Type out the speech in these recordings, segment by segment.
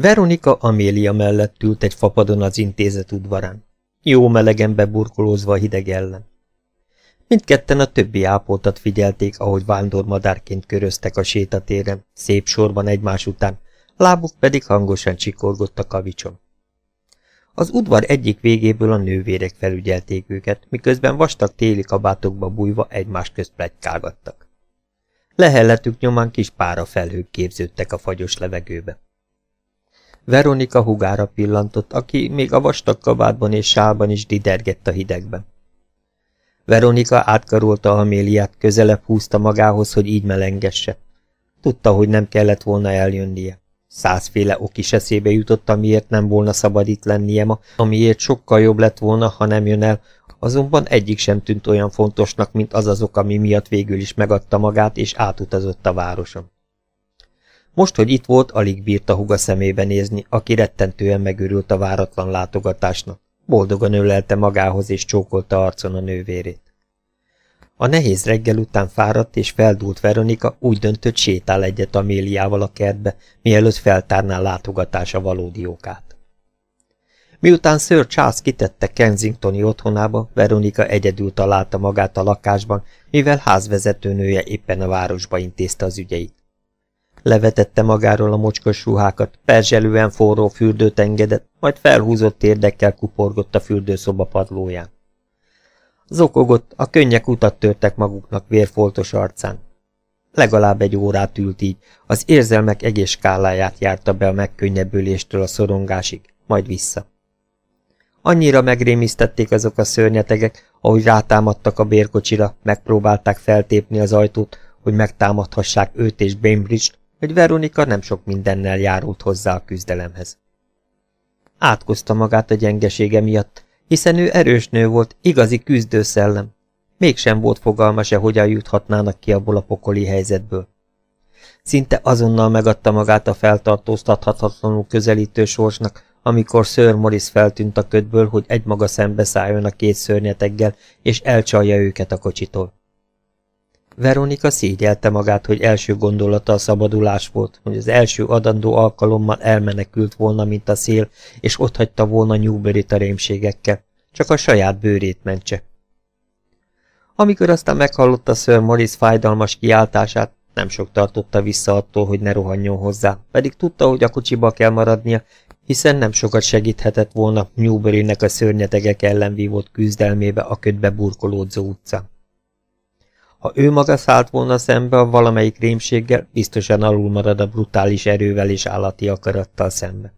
Veronika Amélia mellett ült egy fapadon az intézet udvarán, jó melegen beburkolózva a hideg ellen. Mindketten a többi ápoltat figyelték, ahogy vándormadárként köröztek a sétatéren, szép sorban egymás után, lábuk pedig hangosan csikorgott a kavicson. Az udvar egyik végéből a nővérek felügyelték őket, miközben vastag téli kabátokba bújva egymás közt plegykálgattak. Lehelletük nyomán kis pára felhők képződtek a fagyos levegőbe. Veronika hugára pillantott, aki még a vastag kabátban és sálban is didergett a hidegben. Veronika átkarolta Améliát, közelebb húzta magához, hogy így melengesse. Tudta, hogy nem kellett volna eljönnie. Százféle ok is eszébe jutott, amiért nem volna szabad itt lennie ma, amiért sokkal jobb lett volna, ha nem jön el, azonban egyik sem tűnt olyan fontosnak, mint az az ok, ami miatt végül is megadta magát, és átutazott a városon. Most, hogy itt volt, alig bírta huga szemébe nézni, aki rettentően megörült a váratlan látogatásnak. Boldogan ölelte magához, és csókolta arcon a nővérét. A nehéz reggel után fáradt és feldúlt Veronika úgy döntött sétál egyet Améliával a kertbe, mielőtt feltárná látogatása valódi okát. Miután Sir Charles kitette Kensingtoni otthonába, Veronika egyedül találta magát a lakásban, mivel házvezetőnője éppen a városba intézte az ügyeit. Levetette magáról a mocskos ruhákat, perzselően forró fürdőt engedett, majd felhúzott érdekkel kuporgott a fürdőszoba padlóján. Zokogott, a könnyek utat törtek maguknak vérfoltos arcán. Legalább egy órát ült így, az érzelmek egész skáláját járta be a megkönnyebbüléstől a szorongásig, majd vissza. Annyira megrémisztették azok a szörnyetegek, ahogy rátámadtak a bérkocsira, megpróbálták feltépni az ajtót, hogy megtámadhassák őt és Bainbridge-t, hogy Veronika nem sok mindennel járult hozzá a küzdelemhez. Átkozta magát a gyengesége miatt, hiszen ő erős nő volt, igazi küzdőszellem. Mégsem volt fogalma se, hogyan juthatnának ki abból a pokoli helyzetből. Szinte azonnal megadta magát a feltartóztathatatlanul közelítő sorsnak, amikor Sir Morris feltűnt a ködből, hogy egymaga szembeszálljon a két szörnyeteggel, és elcsalja őket a kocsitól. Veronika szégyelte magát, hogy első gondolata a szabadulás volt, hogy az első adandó alkalommal elmenekült volna, mint a szél, és otthagyta volna newbury a rémségekkel, csak a saját bőrét mentse. Amikor aztán meghallotta Sir Morris fájdalmas kiáltását, nem sok tartotta vissza attól, hogy ne rohanjon hozzá, pedig tudta, hogy a kocsiba kell maradnia, hiszen nem sokat segíthetett volna Newbury-nek a szörnyetegek ellen vívott küzdelmébe a ködbe burkolódzó utcán. Ha ő maga szállt volna szembe a valamelyik rémséggel, biztosan alul marad a brutális erővel és állati akarattal szembe.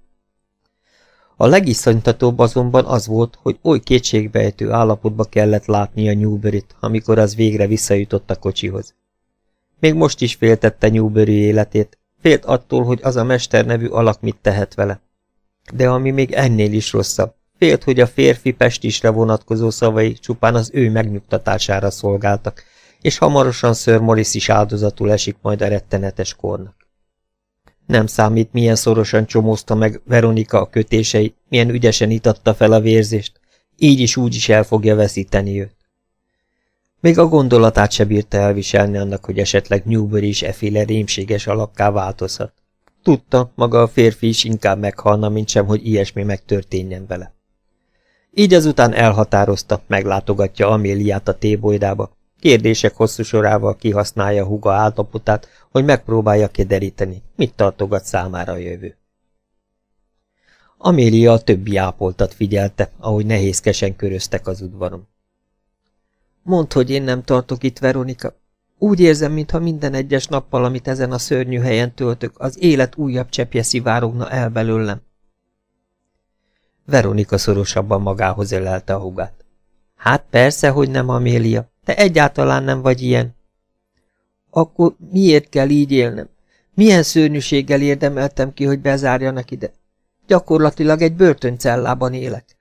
A legiszonytatóbb azonban az volt, hogy oly kétségbejtő állapotba kellett látni a Newbury-t, amikor az végre visszajutott a kocsihoz. Még most is féltette Newbury életét, félt attól, hogy az a mester nevű alak mit tehet vele. De ami még ennél is rosszabb, félt, hogy a férfi pestisre vonatkozó szavai csupán az ő megnyugtatására szolgáltak, és hamarosan Sir Morris is áldozatul esik majd a rettenetes kornak. Nem számít, milyen szorosan csomózta meg Veronika a kötéseit, milyen ügyesen itatta fel a vérzést, így is úgy is el fogja veszíteni őt. Még a gondolatát se bírta elviselni annak, hogy esetleg Newbury is eféle rémséges alakká változhat. Tudta, maga a férfi is inkább meghalna, mint sem, hogy ilyesmi megtörténjen vele. Így azután elhatározta, meglátogatja Améliát a tébolydába, Kérdések hosszú sorával kihasználja huga állapotát, hogy megpróbálja kideríteni, mit tartogat számára a jövő. Amélia a többi ápoltat figyelte, ahogy nehézkesen köröztek az udvaron. Mondd, hogy én nem tartok itt, Veronika. Úgy érzem, mintha minden egyes nappal, amit ezen a szörnyű helyen töltök, az élet újabb csepje szivárogna el belőlem. Veronika szorosabban magához ölelte a hugát. Hát persze, hogy nem, Amélia. Te egyáltalán nem vagy ilyen. Akkor miért kell így élnem? Milyen szörnyűséggel érdemeltem ki, hogy bezárjanak ide? Gyakorlatilag egy börtöncellában élek.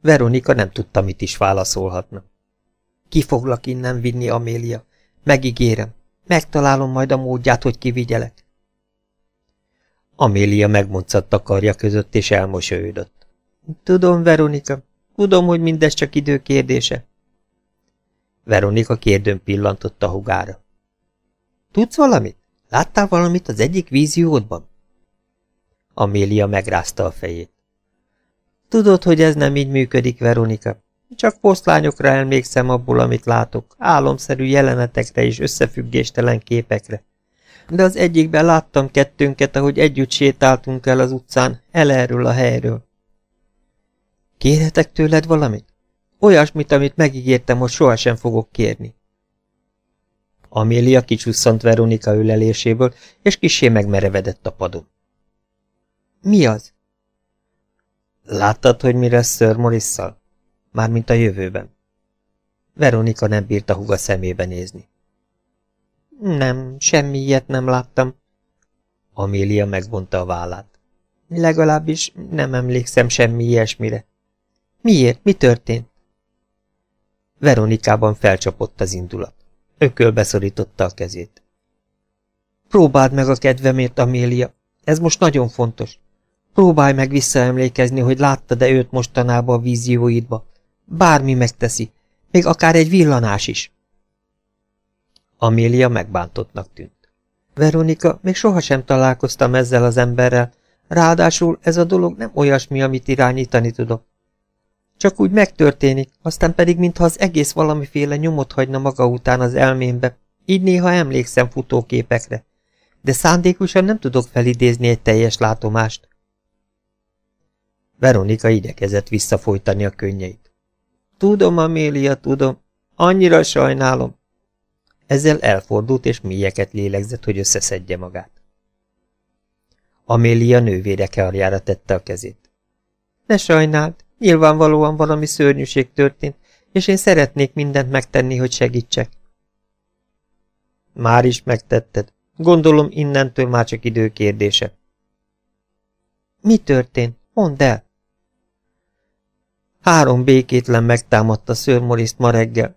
Veronika nem tudta, mit is válaszolhatna. Ki foglak innen vinni, Amélia? Megígérem. Megtalálom majd a módját, hogy kivigyelek. Amélia megmoncadta karja között, és elmosolyodott. Tudom, Veronika, tudom, hogy mindez csak idő kérdése. Veronika kérdőn pillantott a hugára. Tudsz valamit? Láttál valamit az egyik víziódban? Amélia megrázta a fejét. Tudod, hogy ez nem így működik, Veronika. Csak posztlányokra emlékszem abból, amit látok, álomszerű jelenetekre és összefüggéstelen képekre. De az egyikben láttam kettőnket, ahogy együtt sétáltunk el az utcán, el erről a helyről. Kérhetek tőled valamit? Olyasmit, amit megígértem, hogy sohasem fogok kérni. Amélia kicsusszant Veronika üleléséből, és kisé megmerevedett a padon. Mi az? Láttad, hogy mi lesz Sir Morrisszal? Mármint a jövőben. Veronika nem bírta huga szemébe nézni. Nem, semmi ilyet nem láttam. Amélia megvonta a vállát. Legalábbis nem emlékszem semmi ilyesmire. Miért? Mi történt? Veronikában felcsapott az indulat. Ökölbe szorította a kezét. Próbáld meg a kedvemért, Amélia. Ez most nagyon fontos. Próbálj meg visszaemlékezni, hogy láttad-e őt mostanában a vízióidba. Bármi megteszi, még akár egy villanás is. Amélia megbántottnak tűnt. Veronika, még sohasem találkoztam ezzel az emberrel, ráadásul ez a dolog nem olyasmi, amit irányítani tudok. Csak úgy megtörténik, aztán pedig mintha az egész valamiféle nyomot hagyna maga után az elmémbe, így néha emlékszem futóképekre, de szándékosan nem tudok felidézni egy teljes látomást. Veronika igyekezett visszafolytani a könnyeit. Tudom, Amélia, tudom. Annyira sajnálom. Ezzel elfordult és mélyeket lélegzett, hogy összeszedje magát. Amélia nővére karjára tette a kezét. Ne sajnáld, nyilvánvalóan valami szörnyűség történt, és én szeretnék mindent megtenni, hogy segítsek. Már is megtetted. Gondolom, innentől már csak idő kérdése. Mi történt? Mondd el! Három békétlen megtámadta Sir Morris ma reggel.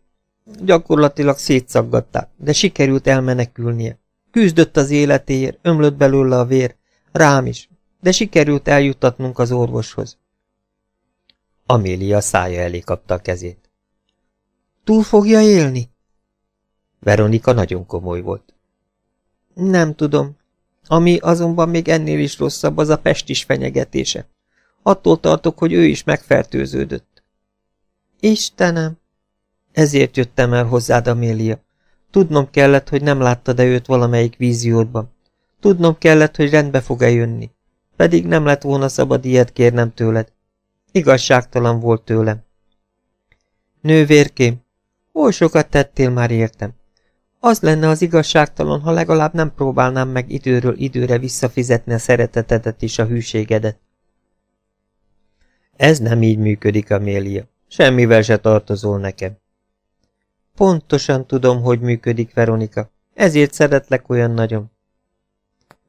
Gyakorlatilag szétszaggatták, de sikerült elmenekülnie. Küzdött az életéért, ömlött belőle a vér, rám is, de sikerült eljutatnunk az orvoshoz. Amélia szája elé kapta a kezét. Túl fogja élni? Veronika nagyon komoly volt. Nem tudom. Ami azonban még ennél is rosszabb, az a pestis fenyegetése. Attól tartok, hogy ő is megfertőződött. Istenem! Ezért jöttem el hozzád, Amélia. Tudnom kellett, hogy nem láttad-e őt valamelyik víziódban. Tudnom kellett, hogy rendbe fog-e jönni. Pedig nem lett volna szabad ilyet kérnem tőled. Igazságtalan volt tőlem. Nővérkém, oly sokat tettél már értem. Az lenne az igazságtalan, ha legalább nem próbálnám meg időről időre visszafizetni a szeretetedet és a hűségedet. Ez nem így működik, Amélia. Semmivel se tartozol nekem. Pontosan tudom, hogy működik, Veronika. Ezért szeretlek olyan nagyon.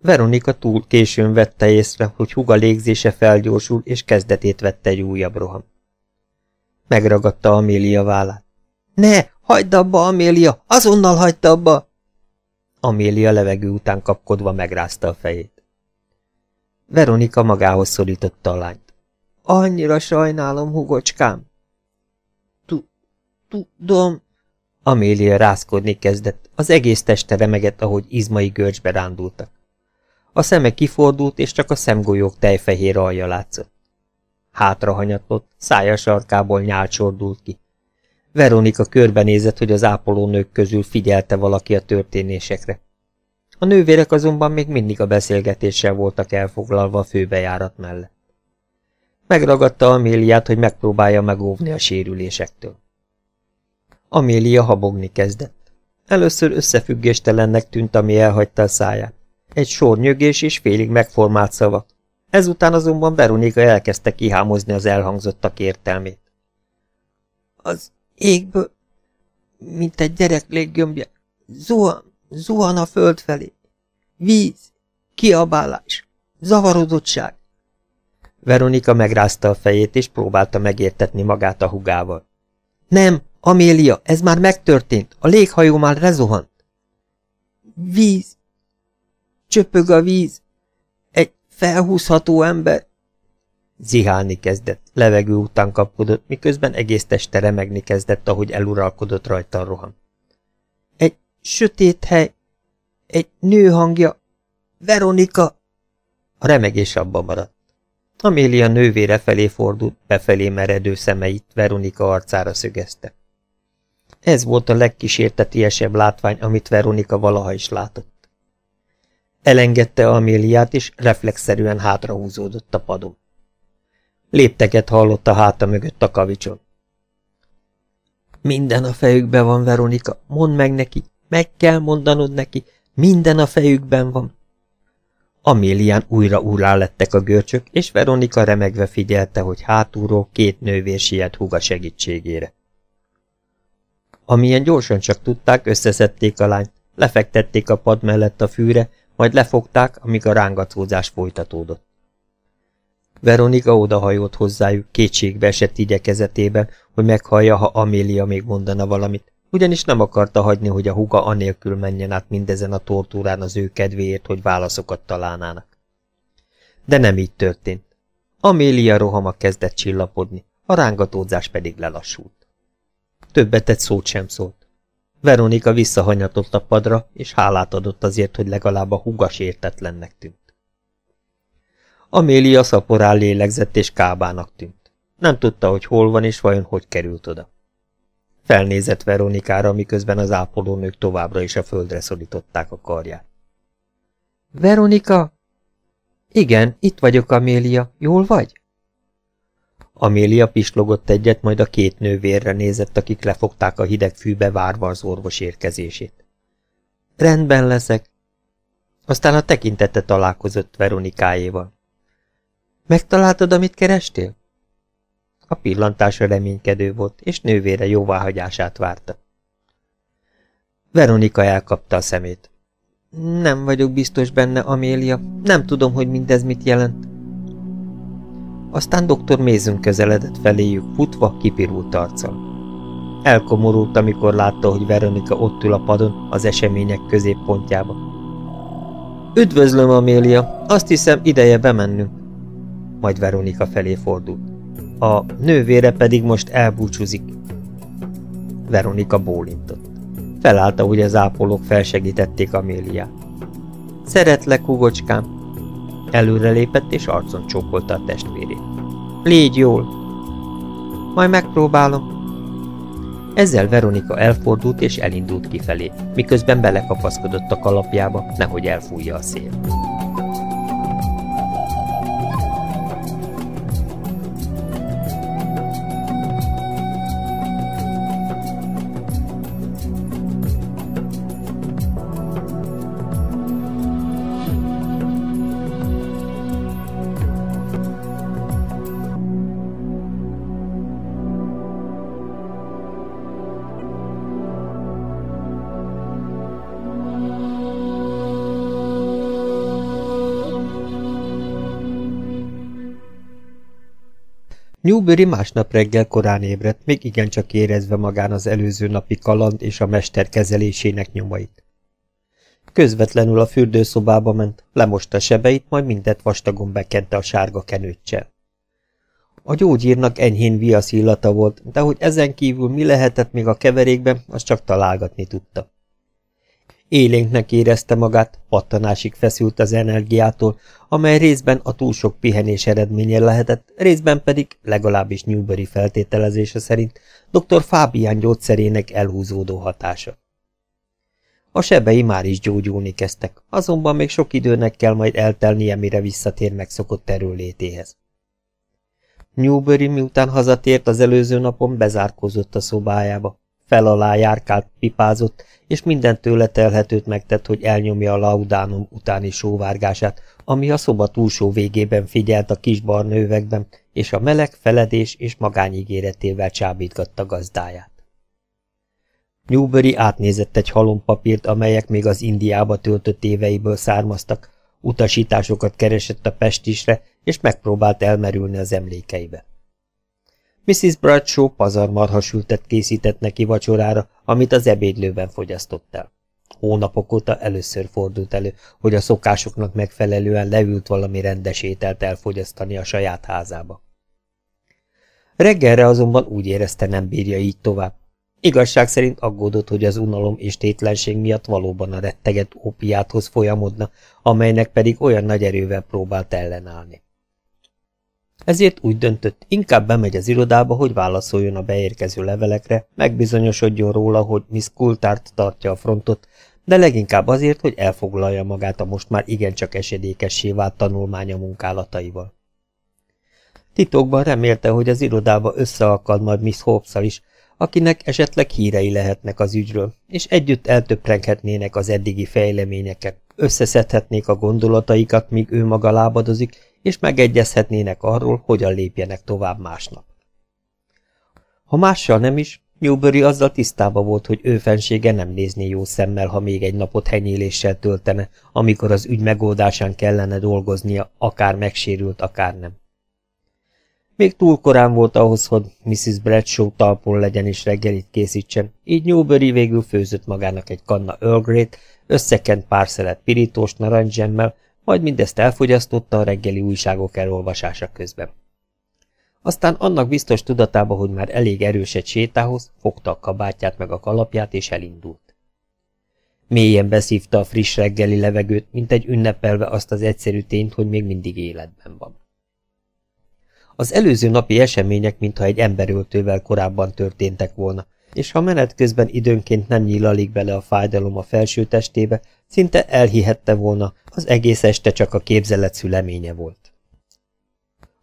Veronika túl későn vette észre, hogy huga légzése felgyorsul, és kezdetét vette egy újabb roham. Megragadta Amélia vállát. Ne, hagyd abba, Amélia! Azonnal hagyd abba! Amélia levegő után kapkodva megrázta a fejét. Veronika magához szorította a lányt. Annyira sajnálom, hugocskám. Tudom. Amélia rászkodni kezdett, az egész teste remegett, ahogy izmai görcsbe rándultak. A szeme kifordult, és csak a szemgolyók tejfehér alja látszott. Hátrahanyatott, szája sarkából nyál csordult ki. Veronika körbenézett, hogy az ápolónők közül figyelte valaki a történésekre. A nővérek azonban még mindig a beszélgetéssel voltak elfoglalva a főbejárat mellett. Megragadta Améliát, hogy megpróbálja megóvni a sérülésektől. Amélia habogni kezdett. Először összefüggéstelennek tűnt, ami elhagyta a száját. Egy sor nyögés és félig megformált szavak. Ezután azonban Veronika elkezdte kihámozni az elhangzottak értelmét. Az égből, mint egy gyerek léggömbje, zuhan, zuhan a föld felé. Víz, kiabálás, zavarodottság. Veronika megrázta a fejét, és próbálta megértetni magát a hugával. Nem, Amélia, ez már megtörtént, a léghajó már rezuhant. Víz. Csöpög a víz. Egy felhúzható ember. Zihálni kezdett, levegő után kapkodott, miközben egész teste remegni kezdett, ahogy eluralkodott rajta a roham. Egy sötét hely, egy nő hangja, Veronika, A remegés abba maradt. Amélia nővére felé fordult, befelé meredő szemeit Veronika arcára szögezte. Ez volt a legkísértetiesebb látvány, amit Veronika valaha is látott. Elengedte Améliát, és reflexzerűen hátrahúzódott a padon. Lépteket hallott a háta mögött a kavicson. Minden a fejükben van, Veronika, mondd meg neki, meg kell mondanod neki, minden a fejükben van. Amélián újra úrrá lettek a görcsök, és Veronika remegve figyelte, hogy hátulról két nővér siet húga segítségére. Amilyen gyorsan csak tudták, összeszedték a lányt, lefektették a pad mellett a fűre, majd lefogták, amíg a rángatózás folytatódott. Veronika odahajolt hozzájuk, kétségbe esett igyekezetében, hogy meghallja, ha Amélia még mondana valamit, ugyanis nem akarta hagyni, hogy a huga anélkül menjen át mindezen a tortúrán az ő kedvéért, hogy válaszokat találnának. De nem így történt. Amélia rohama kezdett csillapodni, a rángatódzás pedig lelassult. Többet egy szót sem szólt. Veronika visszahanyatott a padra, és hálát adott azért, hogy legalább a hugas értetlennek tűnt. Amélia szaporán lélegzett és kábának tűnt. Nem tudta, hogy hol van és vajon hogy került oda. Felnézett Veronikára, miközben az ápolónők továbbra is a földre szorították a karját. Veronika? Igen, itt vagyok, Amélia. Jól vagy? Amélia pislogott egyet, majd a két nővérre nézett, akik lefogták a hideg fűbe várva az orvos érkezését. Rendben leszek. Aztán a tekintete találkozott Veronikájéval. Megtaláltad, amit kerestél? A pillantása reménykedő volt, és nővére jóváhagyását várta. Veronika elkapta a szemét. Nem vagyok biztos benne, Amélia. Nem tudom, hogy mindez mit jelent. Aztán doktor Mézünk közeledett feléjük, futva, kipirult arccal. Elkomorult, amikor látta, hogy Veronika ott ül a padon, az események középpontjába. Üdvözlöm, Amélia! Azt hiszem, ideje bemennünk. Majd Veronika felé fordult. A nővére pedig most elbúcsúzik. Veronika bólintott. Felállta, hogy az ápolók felsegítették Améliát. Szeretlek, hugocskám! Előrelépett és arcon csókolta a testvérét. Légy jól! Majd megpróbálom. Ezzel Veronika elfordult és elindult kifelé, miközben belekapaszkodott a kalapjába, nehogy elfújja a szél. Newbury másnap reggel korán ébredt, még igencsak érezve magán az előző napi kaland és a mester kezelésének nyomait. Közvetlenül a fürdőszobába ment, lemosta sebeit, majd mindet vastagon bekente a sárga kenőccsel. A gyógyírnak enyhén viasz illata volt, de hogy ezen kívül mi lehetett még a keverékben, azt csak találgatni tudta. Élénknek érezte magát, pattanásig feszült az energiától, amely részben a túl sok pihenés eredménye lehetett, részben pedig, legalábbis Newbury feltételezése szerint, dr. Fábián gyógyszerének elhúzódó hatása. A sebei már is gyógyulni kezdtek, azonban még sok időnek kell majd eltelnie, mire visszatér megszokott erőlétéhez. Newbury miután hazatért az előző napon bezárkózott a szobájába, fel alá járkált, pipázott, és minden tőle telhetőt megtett, hogy elnyomja a laudánum utáni sóvárgását, ami a szoba túlsó végében figyelt a kis üvegben, és a meleg feledés és magányígéretével csábítgatta gazdáját. Newbury átnézett egy halompapírt, amelyek még az Indiába töltött éveiből származtak, utasításokat keresett a pestisre, és megpróbált elmerülni az emlékeibe. Mrs. Bradshaw pazarmarhasültet készített neki vacsorára, amit az ebédlőben fogyasztott el. Hónapok óta először fordult elő, hogy a szokásoknak megfelelően leült valami rendes ételt elfogyasztani a saját házába. Reggelre azonban úgy érezte nem bírja így tovább. Igazság szerint aggódott, hogy az unalom és tétlenség miatt valóban a retteget ópiáthoz folyamodna, amelynek pedig olyan nagy erővel próbált ellenállni. Ezért úgy döntött, inkább bemegy az irodába, hogy válaszoljon a beérkező levelekre, megbizonyosodjon róla, hogy Miss Coulthard tartja a frontot, de leginkább azért, hogy elfoglalja magát a most már igencsak esedékessé vált tanulmánya munkálataival. Titokban remélte, hogy az irodába összeakad majd Miss hobbs is, akinek esetleg hírei lehetnek az ügyről, és együtt eltöprenghetnének az eddigi fejleményeket, összeszedhetnék a gondolataikat, míg ő maga lábadozik, és megegyezhetnének arról, hogyan lépjenek tovább másnap. Ha mással nem is, Newbury azzal tisztába volt, hogy ő fensége nem nézné jó szemmel, ha még egy napot henyéléssel töltene, amikor az ügy megoldásán kellene dolgoznia, akár megsérült, akár nem. Még túl korán volt ahhoz, hogy Mrs. Bradshaw talpon legyen és reggelit készítsen, így Newbury végül főzött magának egy kanna Earl Grey-t, összekent pár szelet pirítós narancsemmel, majd mindezt elfogyasztotta a reggeli újságok elolvasása közben. Aztán annak biztos tudatába, hogy már elég erős egy sétához, fogta a kabátját meg a kalapját és elindult. Mélyen beszívta a friss reggeli levegőt, mint egy ünnepelve azt az egyszerű tényt, hogy még mindig életben van. Az előző napi események, mintha egy emberöltővel korábban történtek volna, és ha menet közben időnként nem nyílalik bele a fájdalom a felső testébe, szinte elhihette volna, az egész este csak a képzelet szüleménye volt.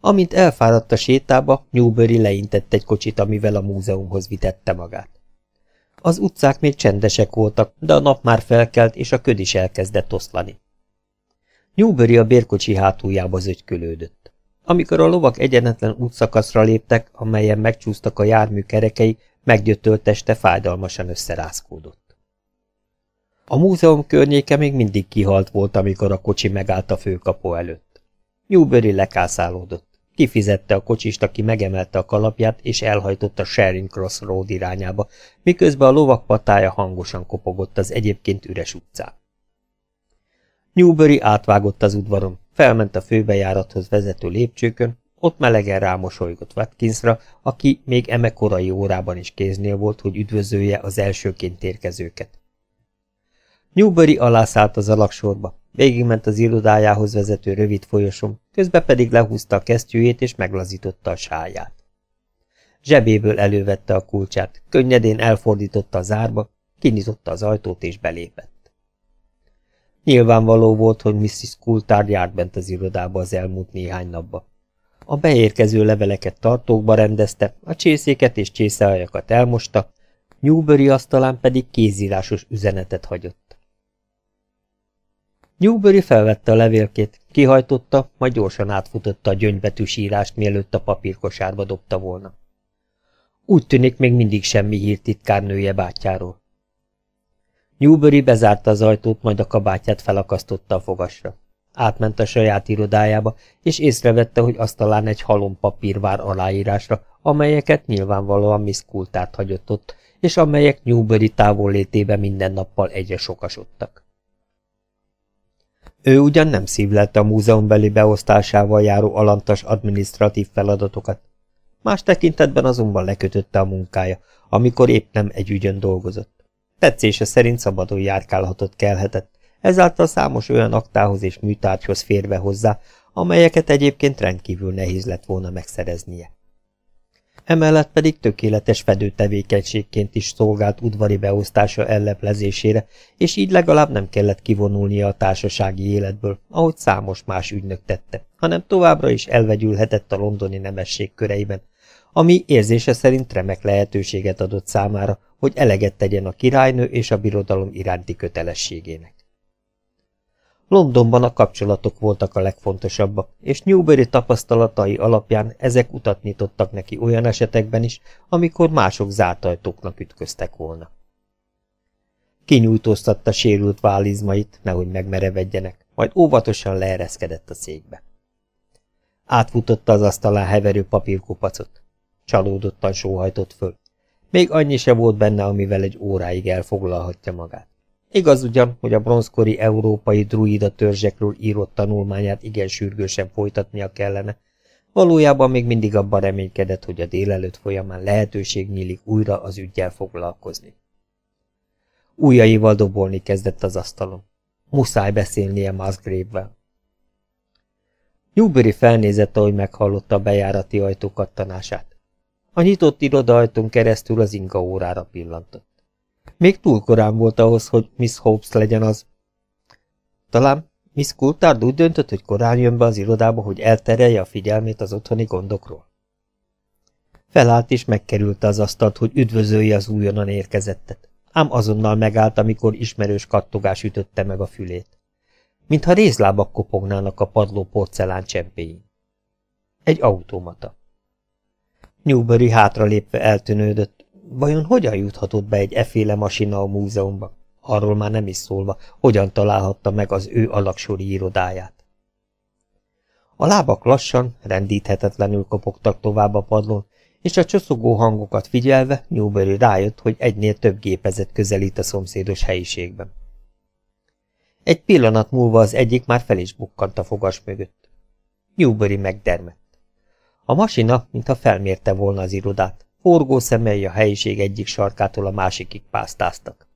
Amint elfáradt a sétába, Newbury leintett egy kocsit, amivel a múzeumhoz vitette magát. Az utcák még csendesek voltak, de a nap már felkelt, és a köd is elkezdett oszlani. Newbury a bérkocsi hátuljába zögykölődött. Amikor a lovak egyenetlen útszakaszra léptek, amelyen megcsúsztak a jármű kerekei, meggyötölt teste fájdalmasan összerázkódott. A múzeum környéke még mindig kihalt volt, amikor a kocsi megállt a főkapu előtt. Newbury lekászálódott. Kifizette a kocsist, aki megemelte a kalapját, és elhajtott a Sharing Cross Road irányába, miközben a lovak patája hangosan kopogott az egyébként üres utcán. Newbury átvágott az udvaron, felment a főbejárathoz vezető lépcsőkön, ott melegen rámosolygott Watkinsra, aki még eme korai órában is kéznél volt, hogy üdvözölje az elsőként érkezőket. Newbury alászállt az alaksorba, végigment az irodájához vezető rövid folyosom, közben pedig lehúzta a kesztyűjét és meglazította a sáját. Zsebéből elővette a kulcsát, könnyedén elfordította a zárba, kinyitotta az ajtót és belépett. Nyilvánvaló volt, hogy Mrs. Coulthard járt bent az irodába az elmúlt néhány napba. A beérkező leveleket tartókba rendezte, a csészéket és csészeajakat elmosta, Newbury asztalán pedig kézírásos üzenetet hagyott. Newbury felvette a levélkét, kihajtotta, majd gyorsan átfutotta a gyöngybetűs írást, mielőtt a papírkosárba dobta volna. Úgy tűnik, még mindig semmi hírt titkárnője bátyjáról. Newbury bezárta az ajtót, majd a kabátját felakasztotta a fogasra. Átment a saját irodájába, és észrevette, hogy asztalán egy halom papír vár aláírásra, amelyeket nyilvánvalóan Miss Coulthard hagyott ott, és amelyek Newbury távollétében minden nappal egyre sokasodtak. Ő ugyan nem szívlelte a múzeumbeli beosztásával járó alantas adminisztratív feladatokat. Más tekintetben azonban lekötötte a munkája, amikor épp nem egy ügyön dolgozott. Tetszése szerint szabadon járkálhatott kelhetett, ezáltal számos olyan aktához és műtárgyhoz férve hozzá, amelyeket egyébként rendkívül nehéz lett volna megszereznie emellett pedig tökéletes fedőtevékenységként is szolgált udvari beosztása elleplezésére, és így legalább nem kellett kivonulnia a társasági életből, ahogy számos más ügynök tette, hanem továbbra is elvegyülhetett a londoni nemesség köreiben, ami érzése szerint remek lehetőséget adott számára, hogy eleget tegyen a királynő és a birodalom iránti kötelességének. Londonban a kapcsolatok voltak a legfontosabbak, és Newbury tapasztalatai alapján ezek utat nyitottak neki olyan esetekben is, amikor mások zárt ajtóknak ütköztek volna. Kinyújtóztatta sérült válizmait, nehogy megmerevedjenek, majd óvatosan leereszkedett a székbe. Átfutotta az asztalán heverő papírkupacot. Csalódottan sóhajtott föl. Még annyi se volt benne, amivel egy óráig elfoglalhatja magát. Igaz ugyan, hogy a bronzkori európai druida törzsekről írott tanulmányát igen sürgősen folytatnia kellene, Valójában még mindig abban reménykedett, hogy a délelőtt folyamán lehetőség nyílik újra az ügyjel foglalkozni. Újjaival dobolni kezdett az asztalon. Muszáj beszélnie Musgrave-vel. Newbury felnézett, ahogy meghallotta a bejárati ajtó kattanását. A nyitott irodaajtón keresztül az inga órára pillantott. Még túl korán volt ahhoz, hogy Miss Hopes legyen az. Talán Miss Coulthard úgy döntött, hogy korán jön be az irodába, hogy elterelje a figyelmét az otthoni gondokról. Felállt és megkerülte az asztalt, hogy üdvözölje az újonnan érkezettet, ám azonnal megállt, amikor ismerős kattogás ütötte meg a fülét. Mintha rézlábak kopognának a padló porcelán csempéjén. Egy automata. Newbury hátralépve eltűnődött. Vajon hogyan juthatott be egy eféle masina a múzeumba? arról már nem is szólva, hogyan találhatta meg az ő alaksori irodáját. A lábak lassan, rendíthetetlenül kopogtak tovább a padlón, és a csoszogó hangokat figyelve Newbury rájött, hogy egynél több gépezet közelít a szomszédos helyiségben. Egy pillanat múlva az egyik már fel is bukkant a fogas mögött. Newbury megdermett. A masina, mintha felmérte volna az irodát, forgó szemei a helyiség egyik sarkától a másikig pásztáztak.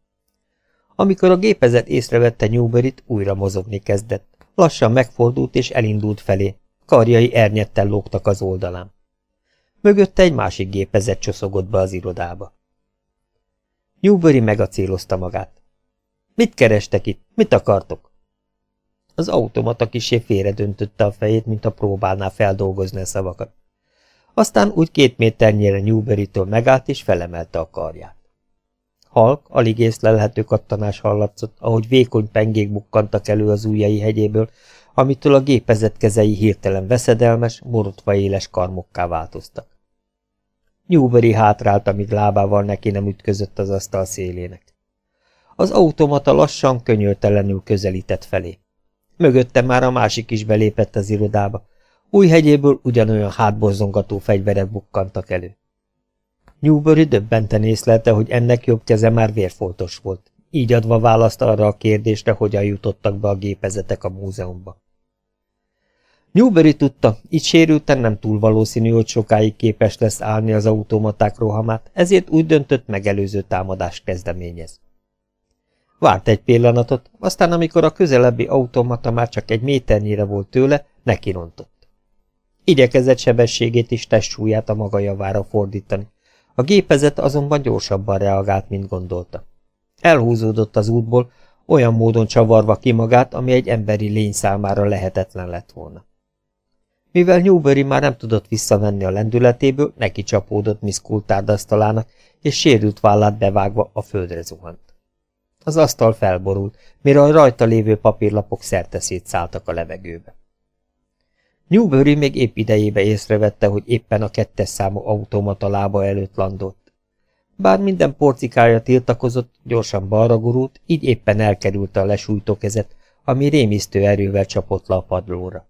Amikor a gépezet észrevette Newberyt, újra mozogni kezdett. Lassan megfordult és elindult felé. Karjai ernyettel lógtak az oldalán. Mögötte egy másik gépezet csoszogott be az irodába. Newbury megacélozta magát. Mit kerestek itt? Mit akartok? Az automata kisé félredöntötte a fejét, mint a próbálná feldolgozni a szavakat. Aztán úgy két méternyire Newbury-től megállt és felemelte a karját. Halk, alig észlelhető kattanás hallatszott, ahogy vékony pengék bukkantak elő az ujjai hegyéből, amitől a gépezet kezei hirtelen veszedelmes, borotva éles karmokká változtak. Newbury hátrált, amíg lábával neki nem ütközött az asztal szélének. Az automata lassan, könyörtelenül közelített felé. Mögötte már a másik is belépett az irodába. Új hegyéből ugyanolyan hátborzongató fegyverek bukkantak elő. Newbury döbbenten észlelte, hogy ennek jobb keze már vérfoltos volt, így adva választ arra a kérdésre, hogyan jutottak be a gépezetek a múzeumba. Newbury tudta, így sérülten nem túl valószínű, hogy sokáig képes lesz állni az automaták rohamát, ezért úgy döntött, megelőző támadást kezdeményez. Várt egy pillanatot, aztán amikor a közelebbi automata már csak egy méternyire volt tőle, nekirontott. Igyekezett sebességét is testsúlyát a maga javára fordítani, a gépezet azonban gyorsabban reagált, mint gondolta. Elhúzódott az útból, olyan módon csavarva ki magát, ami egy emberi lény számára lehetetlen lett volna. Mivel Newbury már nem tudott visszavenni a lendületéből, neki csapódott Miss Coulthard asztalának, és sérült vállát bevágva a földre zuhant. Az asztal felborult, mire a rajta lévő papírlapok szerte szétszálltak a levegőbe. Newbury még épp idejébe észrevette, hogy éppen a kettes számú automata lába előtt landolt. Bár minden porcikája tiltakozott, gyorsan balra gurult, így éppen elkerülte a lesújtó kezet, ami rémisztő erővel csapott le a padlóra.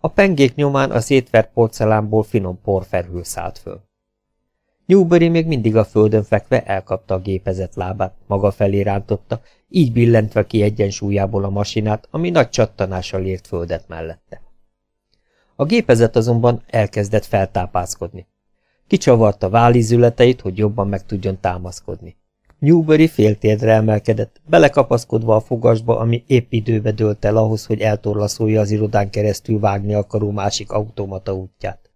A pengék nyomán a szétvert porcelánból finom porferhő szállt föl. Newbury még mindig a földön fekve elkapta a gépezet lábát, maga felé rántotta, így billentve ki egyensúlyából a masinát, ami nagy csattanással ért földet mellette. A gépezet azonban elkezdett feltápászkodni. Kicsavarta vállizületeit, hogy jobban meg tudjon támaszkodni. Newbury féltérdre emelkedett, belekapaszkodva a fogasba, ami épp időbe dőlt el ahhoz, hogy eltorlaszolja az irodán keresztül vágni akaró másik automata útját.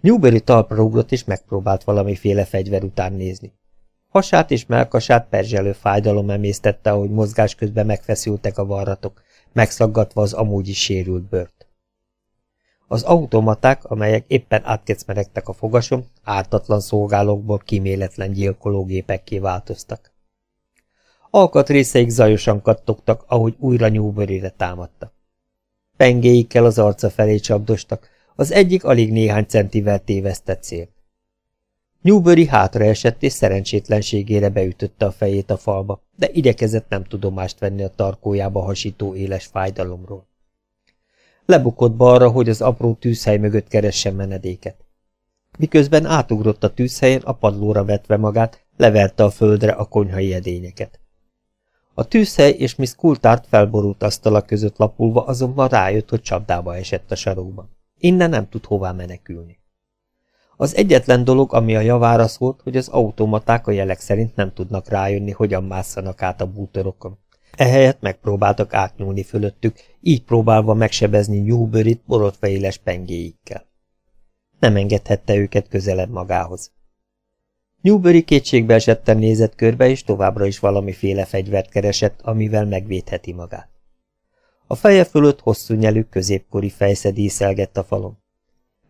Newbury talpra ugrott és megpróbált valamiféle fegyver után nézni. Hasát és melkasát perzselő fájdalom emésztette, ahogy mozgás közben megfeszültek a varratok, megszaggatva az amúgy is sérült bőrt. Az automaták, amelyek éppen átkecmeregtek a fogasom, ártatlan szolgálókból kiméletlen gyilkológépekké változtak. Alkatrészeik zajosan kattogtak, ahogy újra nyúbörére támadtak. Pengéikkel az arca felé csapdostak, az egyik alig néhány centivel tévesztett cél. Newbury hátraesett és szerencsétlenségére beütötte a fejét a falba, de igyekezett nem tudomást venni a tarkójába hasító éles fájdalomról. Lebukott balra, hogy az apró tűzhely mögött keressen menedéket. Miközben átugrott a tűzhelyen, a padlóra vetve magát, leverte a földre a konyhai edényeket. A tűzhely és Miss Coulthard felborult asztala között lapulva azonban rájött, hogy csapdába esett a sarokban. Innen nem tud hová menekülni. Az egyetlen dolog, ami a javára szólt, hogy az automaták a jelek szerint nem tudnak rájönni, hogyan másszanak át a bútorokon. Ehelyett megpróbáltak átnyúlni fölöttük, így próbálva megsebezni Newbury-t borotvaéles pengéikkel. Nem engedhette őket közelebb magához. Newbury kétségbe esetten nézett körbe, és továbbra is valamiféle fegyvert keresett, amivel megvédheti magát. A feje fölött hosszú nyelű középkori fejsze díszelgett a falon.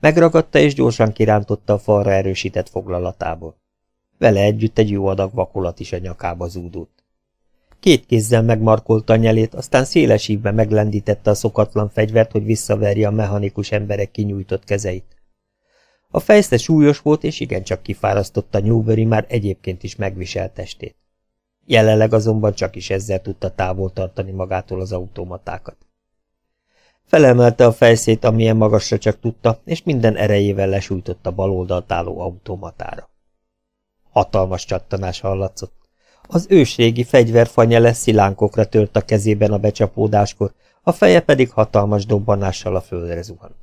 Megragadta és gyorsan kirántotta a falra erősített foglalatából. Vele együtt egy jó adag vakolat is a nyakába zúdult. Két kézzel megmarkolta a nyelét, aztán széles ívben meglendítette a szokatlan fegyvert, hogy visszaverje a mechanikus emberek kinyújtott kezeit. A fejsze súlyos volt, és igencsak kifárasztotta Newbury már egyébként is megviselt testét. Jelenleg azonban csak is ezzel tudta távol tartani magától az automatákat. Felemelte a fejszét, amilyen magasra csak tudta, és minden erejével lesújtott a bal oldalt álló automatára. Hatalmas csattanás hallatszott. Az ősrégi fegyverfanyele szilánkokra tört a kezében a becsapódáskor, a feje pedig hatalmas dobbanással a földre zuhant.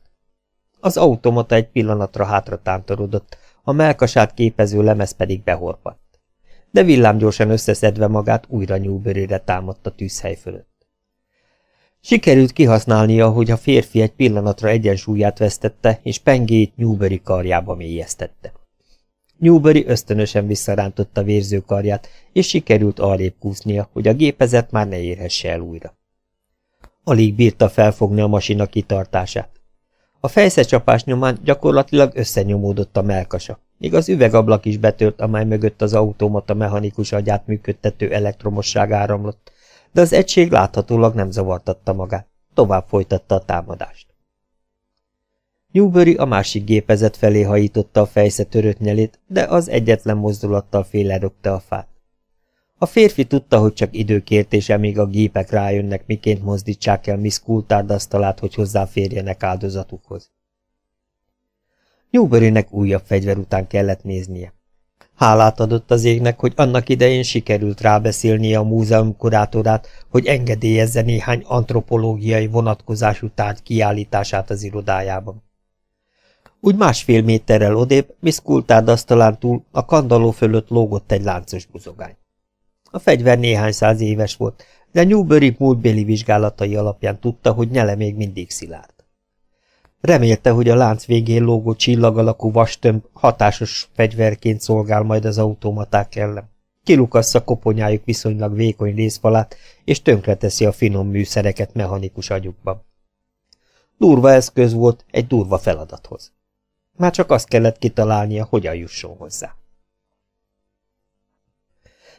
Az automata egy pillanatra hátra tántorodott, a melkasát képező lemez pedig behorpadt. De villámgyorsan összeszedve magát újra nyúlbőrére támadt a tűzhely fölött. Sikerült kihasználnia, hogy a férfi egy pillanatra egyensúlyát vesztette, és pengéjét Newbury karjába mélyeztette. Newbury ösztönösen visszarántotta vérző karját, és sikerült arrébb kúsznia, hogy a gépezet már ne érhesse el újra. Alig bírta felfogni a masina kitartását. A fejszecsapás nyomán gyakorlatilag összenyomódott a melkasa, míg az üvegablak is betört, amely mögött az automata mechanikus agyát működtető elektromosság áramlott, de az egység láthatólag nem zavartatta magát, tovább folytatta a támadást. Newbury a másik gépezet felé hajította a fejsze törött nyelét, de az egyetlen mozdulattal félerögte a fát. A férfi tudta, hogy csak időkértése, míg a gépek rájönnek, miként mozdítsák el Miss Coulthard asztalát, hogy hozzáférjenek áldozatukhoz. Newburynek újabb fegyver után kellett néznie. Hálát adott az égnek, hogy annak idején sikerült rábeszélnie a múzeum kurátorát, hogy engedélyezze néhány antropológiai vonatkozású tárgy kiállítását az irodájában. Úgy másfél méterrel odébb, Miss Coulthard asztalán túl a kandalló fölött lógott egy láncos buzogány. A fegyver néhány száz éves volt, de Newbury múltbéli vizsgálatai alapján tudta, hogy nyele még mindig szilárd. Remélte, hogy a lánc végén lógó csillag alakú vastömb hatásos fegyverként szolgál majd az automaták ellen. Kilukassza koponyájuk viszonylag vékony részfalát, és tönkreteszi a finom műszereket mechanikus agyukban. Durva eszköz volt egy durva feladathoz. Már csak azt kellett kitalálnia, hogyan jusson hozzá.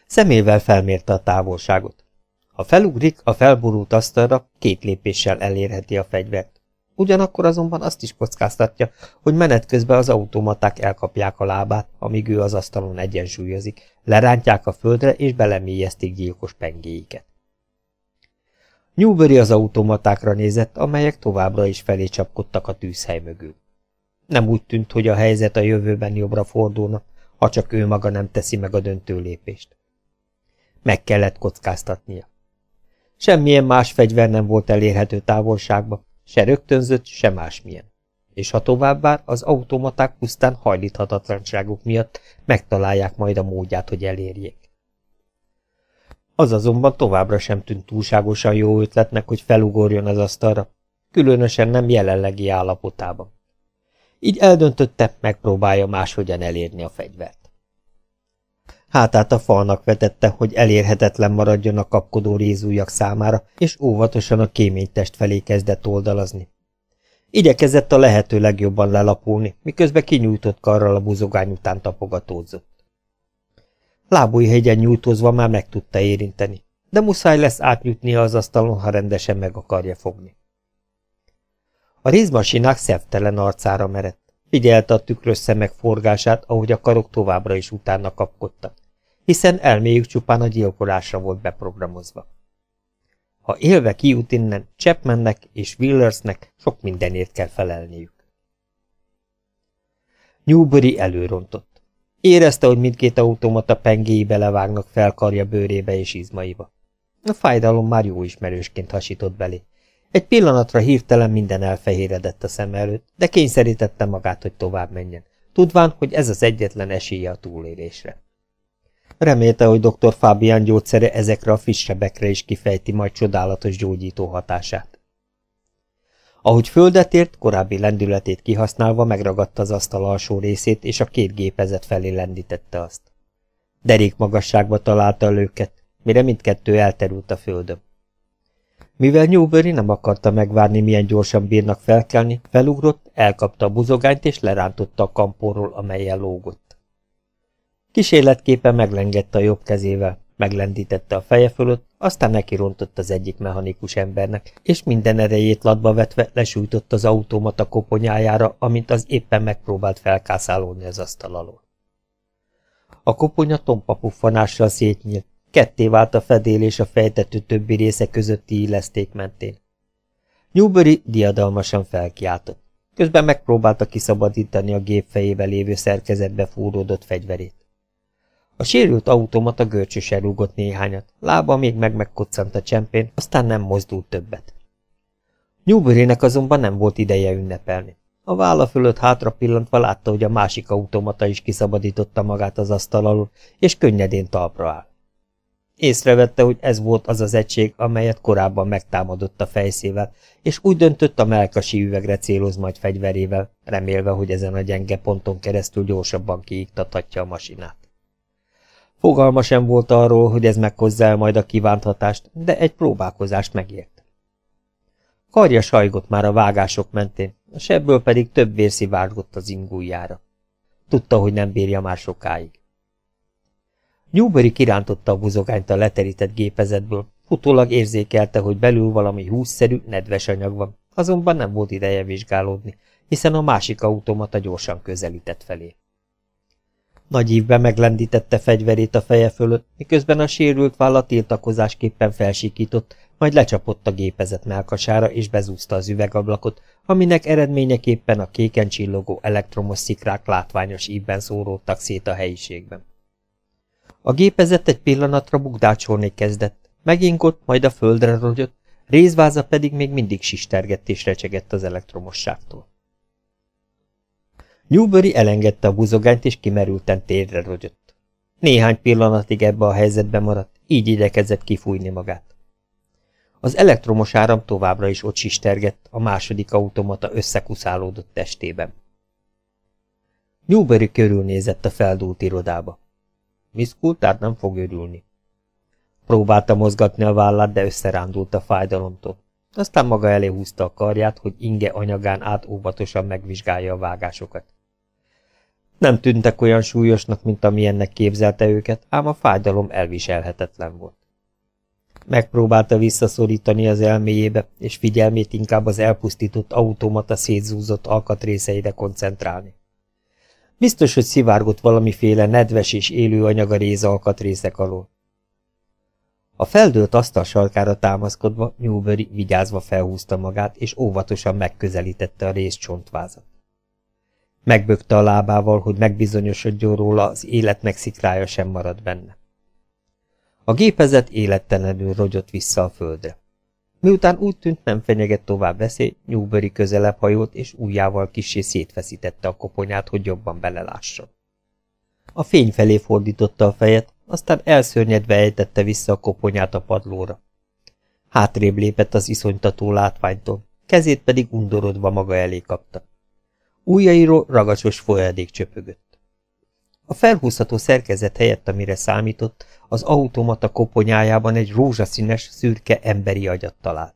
Szemével felmérte a távolságot. Ha felugrik a felborult asztalra, két lépéssel elérheti a fegyvert. Ugyanakkor azonban azt is kockáztatja, hogy menet közben az automaták elkapják a lábát, amíg ő az asztalon egyensúlyozik, lerántják a földre és belemélyezték gyilkos pengéiket. Newbury az automatákra nézett, amelyek továbbra is felé csapkodtak a tűzhely mögül. Nem úgy tűnt, hogy a helyzet a jövőben jobbra fordulna, ha csak ő maga nem teszi meg a döntő lépést. Meg kellett kockáztatnia. Semmilyen más fegyver nem volt elérhető távolságba, se rögtönzött, se másmilyen. És ha továbbá az automaták pusztán hajlíthatatlanságuk miatt megtalálják majd a módját, hogy elérjék. Az azonban továbbra sem tűnt túlságosan jó ötletnek, hogy felugorjon az asztalra, különösen nem jelenlegi állapotában. Így eldöntötte, megpróbálja máshogyan elérni a fegyvert. Hátát a falnak vetette, hogy elérhetetlen maradjon a kapkodó rézújak számára, és óvatosan a kéménytest felé kezdett oldalazni. Igyekezett a lehető legjobban lelapulni, miközben kinyújtott karral a buzogány után tapogatózott. Lábújhegyen nyújtózva már meg tudta érinteni, de muszáj lesz átnyújtnia az asztalon, ha rendesen meg akarja fogni. A rézmasinák szevtelen arcára merett. Figyelte a tükrös szemek forgását, ahogy a karok továbbra is utána kapkodtak hiszen elméjük csupán a gyilkolásra volt beprogramozva. Ha élve kijut innen, Chapmannek és Willersnek sok mindenért kell felelniük. Newbury előrontott. Érezte, hogy mindkét automata pengéi belevágnak felkarja bőrébe és izmaiba. A fájdalom már jó ismerősként hasított belé. Egy pillanatra hirtelen minden elfehéredett a szem előtt, de kényszerítette magát, hogy tovább menjen, tudván, hogy ez az egyetlen esélye a túlélésre. Remélte, hogy dr. Fabian gyógyszere ezekre a fissebekre is kifejti majd csodálatos gyógyító hatását. Ahogy földet ért, korábbi lendületét kihasználva megragadta az asztal alsó részét, és a két gépezet felé lendítette azt. Derék magasságba találta a lőket, mire mindkettő elterült a földön. Mivel Newbury nem akarta megvárni, milyen gyorsan bírnak felkelni, felugrott, elkapta a buzogányt és lerántotta a kampóról, amelyen lógott. Kísérletképpen meglengette a jobb kezével, meglendítette a feje fölött, aztán nekirontott az egyik mechanikus embernek, és minden erejét latba vetve lesújtott az automata koponyájára, amint az éppen megpróbált felkászálódni az asztal alól. A koponya tompa puffanással szétnyílt, ketté vált a fedél és a fejtető többi része közötti illeszték mentén. Newbury diadalmasan felkiáltott. Közben megpróbálta kiszabadítani a gép fejébe lévő szerkezetbe fúródott fegyverét. A sérült automata görcsösen rúgott néhányat, lába még meg megkoccant a csempén, aztán nem mozdult többet. Newburynek azonban nem volt ideje ünnepelni. A válla fölött hátra pillantva látta, hogy a másik automata is kiszabadította magát az asztal alól, és könnyedén talpra áll. Észrevette, hogy ez volt az az egység, amelyet korábban megtámadott a fejszével, és úgy döntött a melkasi üvegre céloz majd fegyverével, remélve, hogy ezen a gyenge ponton keresztül gyorsabban kiiktathatja a masinát. Fogalma sem volt arról, hogy ez meghozza el majd a kívánt hatást, de egy próbálkozást megért. Karja sajgott már a vágások mentén, a sebből pedig több vér szivárgott az ingújjára. Tudta, hogy nem bírja már sokáig. Newbury kirántotta a buzogányt a leterített gépezetből, utólag érzékelte, hogy belül valami hússzerű, nedves anyag van, azonban nem volt ideje vizsgálódni, hiszen a másik automata gyorsan közelített felé. Nagy ívben meglendítette fegyverét a feje fölött, miközben a sérült válla tiltakozásképpen felsikított, majd lecsapott a gépezet melkasára és bezúzta az üvegablakot, aminek eredményeképpen a kéken csillogó elektromos szikrák látványos ívben szóródtak szét a helyiségben. A gépezet egy pillanatra bukdácsolni kezdett, megingott, majd a földre rogyott, részváza pedig még mindig sistergett és recsegett az elektromosságtól. Newbury elengedte a buzogányt, és kimerülten térre rogyott. Néhány pillanatig ebbe a helyzetbe maradt, így igyekezett kifújni magát. Az elektromos áram továbbra is ott sistergett, a második automata összekuszálódott testében. Newbury körülnézett a feldúlt irodába. Miss Coulthard nem fog örülni. Próbálta mozgatni a vállát, de összerándult a fájdalomtól. Aztán maga elé húzta a karját, hogy inge anyagán át óvatosan megvizsgálja a vágásokat. Nem tűntek olyan súlyosnak, mint amilyennek képzelte őket, ám a fájdalom elviselhetetlen volt. Megpróbálta visszaszorítani az elméjébe, és figyelmét inkább az elpusztított automata szétzúzott alkatrészeire koncentrálni. Biztos, hogy szivárgott valamiféle nedves és élő anyag a réz alkatrészek alól. A feldőlt asztal sarkára támaszkodva Newbury vigyázva felhúzta magát, és óvatosan megközelítette a rész csontvázat. Megbökte a lábával, hogy megbizonyosodjon róla, az életnek szikrája sem maradt benne. A gépezet élettelenül rogyott vissza a földre. Miután úgy tűnt nem fenyeget tovább veszély, Newbury közelebb hajolt, és ujjával kissé szétfeszítette a koponyát, hogy jobban belelásson. A fény felé fordította a fejet, aztán elszörnyedve ejtette vissza a koponyát a padlóra. Hátrébb lépett az iszonytató látványtól, kezét pedig undorodva maga elé kapta. Újjairól ragacsos folyadék csöpögött. A felhúzható szerkezet helyett, amire számított, az automata koponyájában egy rózsaszínes, szürke emberi agyat talált.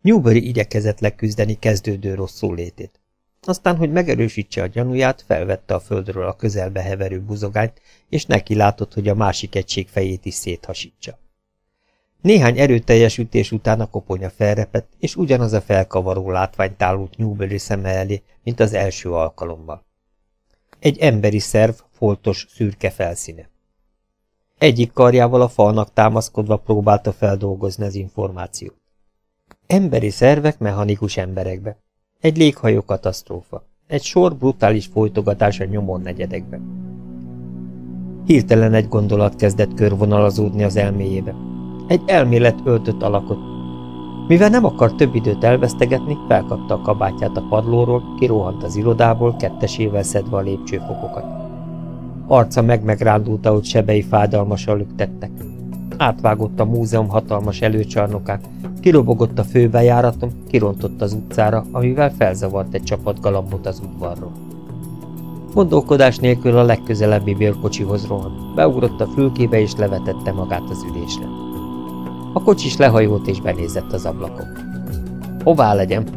Newbury igyekezett leküzdeni kezdődő rosszul létét. Aztán, hogy megerősítse a gyanúját, felvette a földről a közelbe heverő buzogányt, és neki látott, hogy a másik egység fejét is széthasítsa. Néhány erőteljes ütés után a koponya felrepett, és ugyanaz a felkavaró látvány tálult Newbury szeme elé, mint az első alkalommal. Egy emberi szerv, foltos, szürke felszíne. Egyik karjával a falnak támaszkodva próbálta feldolgozni az információt. Emberi szervek mechanikus emberekbe. Egy léghajó katasztrófa. Egy sor brutális folytogatás a nyomon negyedekbe. Hirtelen egy gondolat kezdett körvonalazódni az elméjébe. Egy elmélet öltött alakot. Mivel nem akart több időt elvesztegetni, felkapta a kabátját a padlóról, kirohant az irodából, kettesével szedve a lépcsőfokokat. Arca meg-megrándult, ahogy sebei fájdalmasan lüktettek. Átvágott a múzeum hatalmas előcsarnokát, kirobogott a főbejáraton, kirontott az utcára, amivel felzavart egy csapat galambot az udvarról. Gondolkodás nélkül a legközelebbi bérkocsihoz rohant, beugrott a fülkébe és levetette magát az ülésre. A kocsis lehajolt és benézett az ablakon. Hová legyen?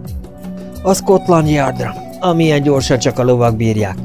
A Scotland Yardra, amilyen gyorsan csak a lovak bírják.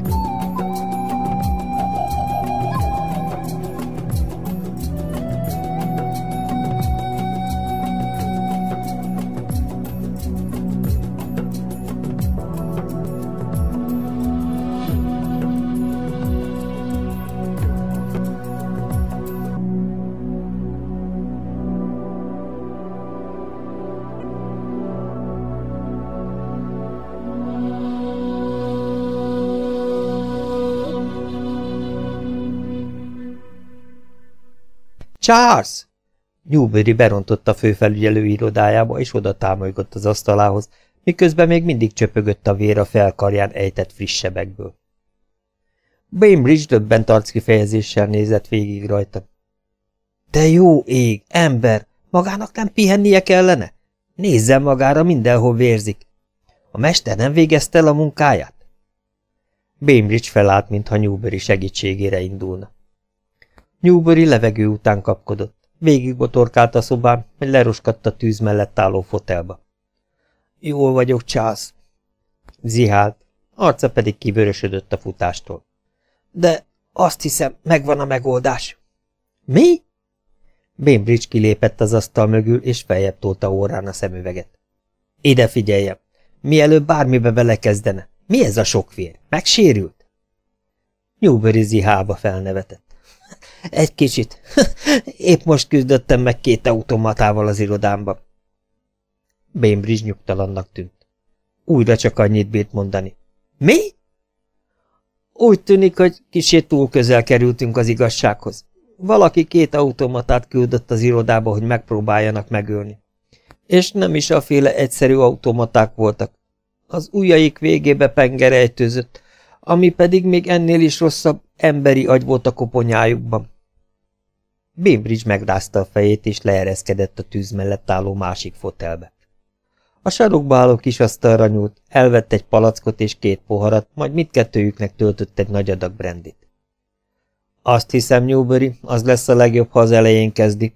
Charles! Newbury berontott a főfelügyelő irodájába, és oda támolygott az asztalához, miközben még mindig csöpögött a vér a felkarján ejtett friss sebekből. Bainbridge döbbent arckifejezéssel nézett végig rajta. De jó ég, ember, magának nem pihennie kellene? Nézzen magára, mindenhol vérzik. A mester nem végezte el a munkáját? Bainbridge felállt, mintha Newbury segítségére indulna. Newbury levegő után kapkodott. Végig botorkált a szobán, hogy leroskadt a tűz mellett álló fotelba. Jól vagyok, Charles. Zihált, arca pedig kivörösödött a futástól. De azt hiszem, megvan a megoldás. Mi? Bainbridge kilépett az asztal mögül, és feljebb tolta órán a szemüveget. Ide figyeljem! Mielőbb bármibe belekezdene. Mi ez a sok vér? Megsérült? Newbury zihába felnevetett. Egy kicsit. Épp most küzdöttem meg két automatával az irodámba. Bainbridge nyugtalannak tűnt. Újra csak annyit bírt mondani. Mi? Úgy tűnik, hogy kicsit túl közel kerültünk az igazsághoz. Valaki két automatát küldött az irodába, hogy megpróbáljanak megölni. És nem is a féle egyszerű automaták voltak. Az ujjaik végébe pengerejtőzött, ami pedig még ennél is rosszabb, emberi agy volt a koponyájukban. Bainbridge megrázta a fejét, és leereszkedett a tűz mellett álló másik fotelbe. A sarokba álló kis asztalra nyúlt, elvett egy palackot és két poharat, majd mindkettőjüknek töltött egy nagy adag brandit. Azt hiszem, Newbury, az lesz a legjobb, ha az elején kezdi.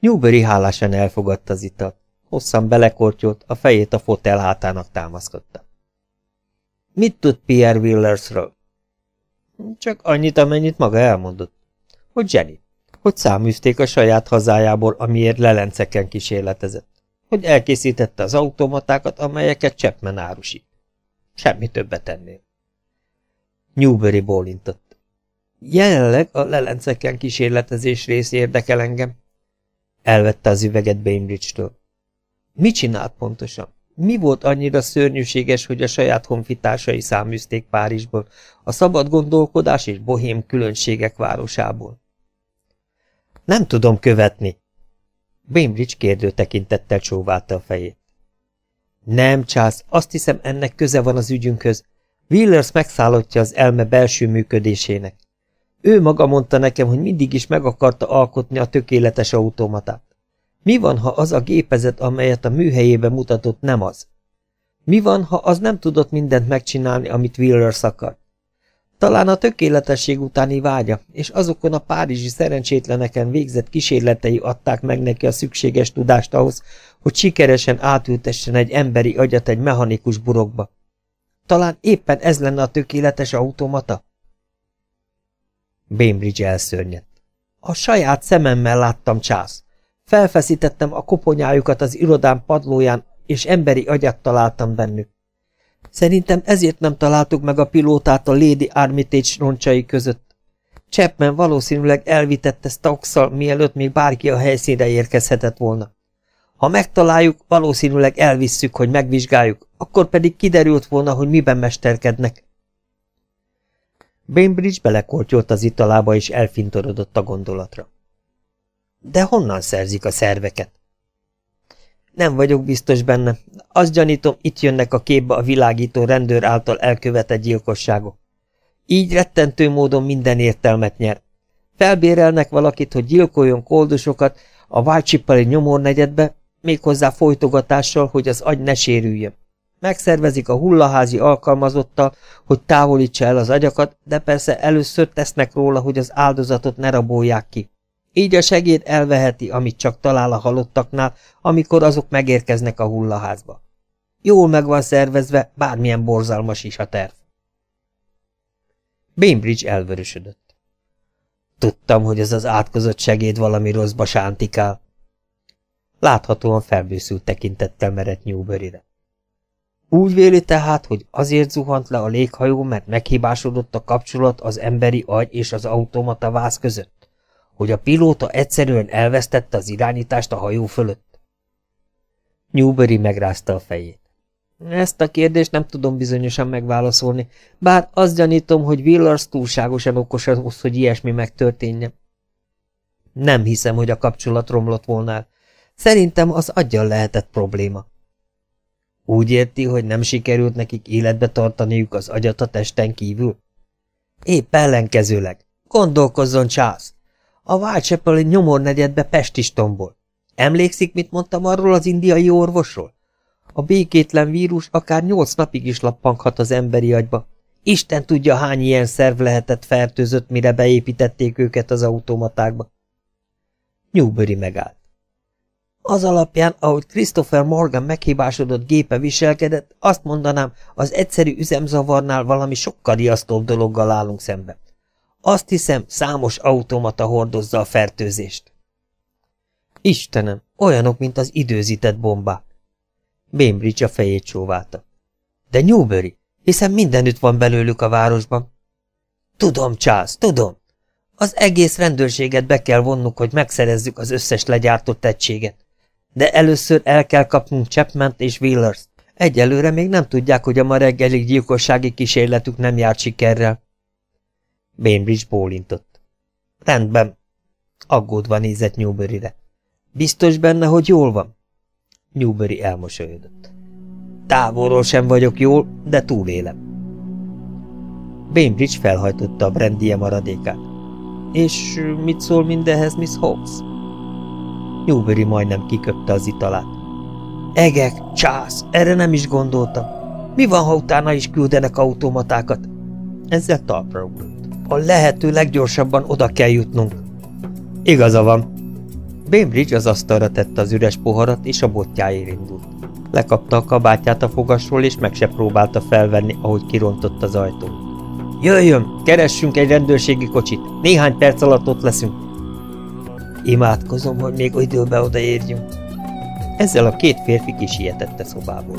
Newbury hálásan elfogadta az italt. Hosszan belekortyolt, a fejét a fotel hátának támaszkodta. Mit tud Pierre Willersről? Csak annyit, amennyit maga elmondott. Hogy Jenny. Hogy száműzték a saját hazájából, amiért lelenceken kísérletezett. Hogy elkészítette az automatákat, amelyeket Chapman árusít. Semmi többet ennél. Newbury bólintott. Jelenleg a lelenceken kísérletezés rész érdekel engem. Elvette az üveget Bainbridge-től. Mit csinált pontosan? Mi volt annyira szörnyűséges, hogy a saját honfitársai száműzték Párizsból, a szabad gondolkodás és bohém különbségek városából? Nem tudom követni. Bainbridge kérdő tekintettel csóválta a fejét. Nem, csász, azt hiszem ennek köze van az ügyünkhöz. Willers megszállottja az elme belső működésének. Ő maga mondta nekem, hogy mindig is meg akarta alkotni a tökéletes automatát. Mi van, ha az a gépezet, amelyet a műhelyébe mutatott, nem az? Mi van, ha az nem tudott mindent megcsinálni, amit Wheeler akar? Talán a tökéletesség utáni vágya, és azokon a párizsi szerencsétleneken végzett kísérletei adták meg neki a szükséges tudást ahhoz, hogy sikeresen átültessen egy emberi agyat egy mechanikus burokba. Talán éppen ez lenne a tökéletes automata? Bainbridge elszörnyett. A saját szememmel láttam csász. Felfeszítettem a koponyájukat az irodám padlóján, és emberi agyat találtam bennük. Szerintem ezért nem találtuk meg a pilótát a Lady Armitage roncsai között. Chapman valószínűleg elvitette Stokes-szal, mielőtt még bárki a helyszínre érkezhetett volna. Ha megtaláljuk, valószínűleg elvisszük, hogy megvizsgáljuk, akkor pedig kiderült volna, hogy miben mesterkednek. Bainbridge belekortyolt az italába, és elfintorodott a gondolatra. De honnan szerzik a szerveket? Nem vagyok biztos benne. Azt gyanítom, itt jönnek a képbe a világító rendőr által elkövetett gyilkosságok. Így rettentő módon minden értelmet nyer. Felbérelnek valakit, hogy gyilkoljon koldusokat a Whitechippali nyomornegyedbe, méghozzá folytogatással, hogy az agy ne sérüljön. Megszervezik a hullaházi alkalmazottal, hogy távolítsa el az agyakat, de persze először tesznek róla, hogy az áldozatot ne rabolják ki. Így a segéd elveheti, amit csak talál a halottaknál, amikor azok megérkeznek a hullaházba. Jól meg van szervezve, bármilyen borzalmas is a terv. Bainbridge elvörösödött. Tudtam, hogy ez az átkozott segéd valami rosszba sántikál. Láthatóan felbőszült tekintettel merett Newbury-re. Úgy véli tehát, hogy azért zuhant le a léghajó, mert meghibásodott a kapcsolat az emberi agy és az automata váz között? Hogy a pilóta egyszerűen elvesztette az irányítást a hajó fölött? Newbury megrázta a fejét. Ezt a kérdést nem tudom bizonyosan megválaszolni, bár azt gyanítom, hogy Willars túlságosan okos ahhoz, hogy ilyesmi megtörténjen. Nem hiszem, hogy a kapcsolat romlott volna. Szerintem az aggyal lehetett probléma. Úgy érti, hogy nem sikerült nekik életbe tartaniuk az agyat a testen kívül? Épp ellenkezőleg. Gondolkozzon, csász! A Whitechapel nyomornegyedbe Pest is tombol. Emlékszik, mit mondtam arról az indiai orvosról? A békétlen vírus akár nyolc napig is lappanghat az emberi agyba. Isten tudja, hány ilyen szerv lehetett fertőzött, mire beépítették őket az automatákba. Newbury megállt. Az alapján, ahogy Christopher Morgan meghibásodott gépe viselkedett, azt mondanám, az egyszerű üzemzavarnál valami sokkal riasztóbb dologgal állunk szembe. Azt hiszem, számos automata hordozza a fertőzést. Istenem, olyanok, mint az időzített bombák. Bainbridge a fejét csóválta. De Newbury, hiszen mindenütt van belőlük a városban. Tudom, Charles, tudom. Az egész rendőrséget be kell vonnunk, hogy megszerezzük az összes legyártott egységet. De először el kell kapnunk chapman és Willers. Egyelőre még nem tudják, hogy a ma reggeli gyilkossági kísérletük nem járt sikerrel. Bainbridge bólintott. Rendben. Aggódva nézett Newbury-re. Biztos benne, hogy jól van? Newbury elmosolyodott. Távolról sem vagyok jól, de túlélem. Bainbridge felhajtotta a brandie maradékát. És mit szól mindenhez, Miss Holmes? Newbury majdnem kiköpte az italát. Egek, csász, erre nem is gondoltam. Mi van, ha utána is küldenek automatákat? Ezzel talpra ugrott. A lehető leggyorsabban oda kell jutnunk. Igaza van, Bainbridge az asztalra tette az üres poharat, és a botjáért indult. Lekapta a kabátját a fogasról, és meg se próbálta felvenni, ahogy kirontott az ajtón. Jöjjön, keressünk egy rendőrségi kocsit, néhány perc alatt ott leszünk. Imádkozom, hogy még időbe odaérjünk. Ezzel a két férfi kisietette szobából.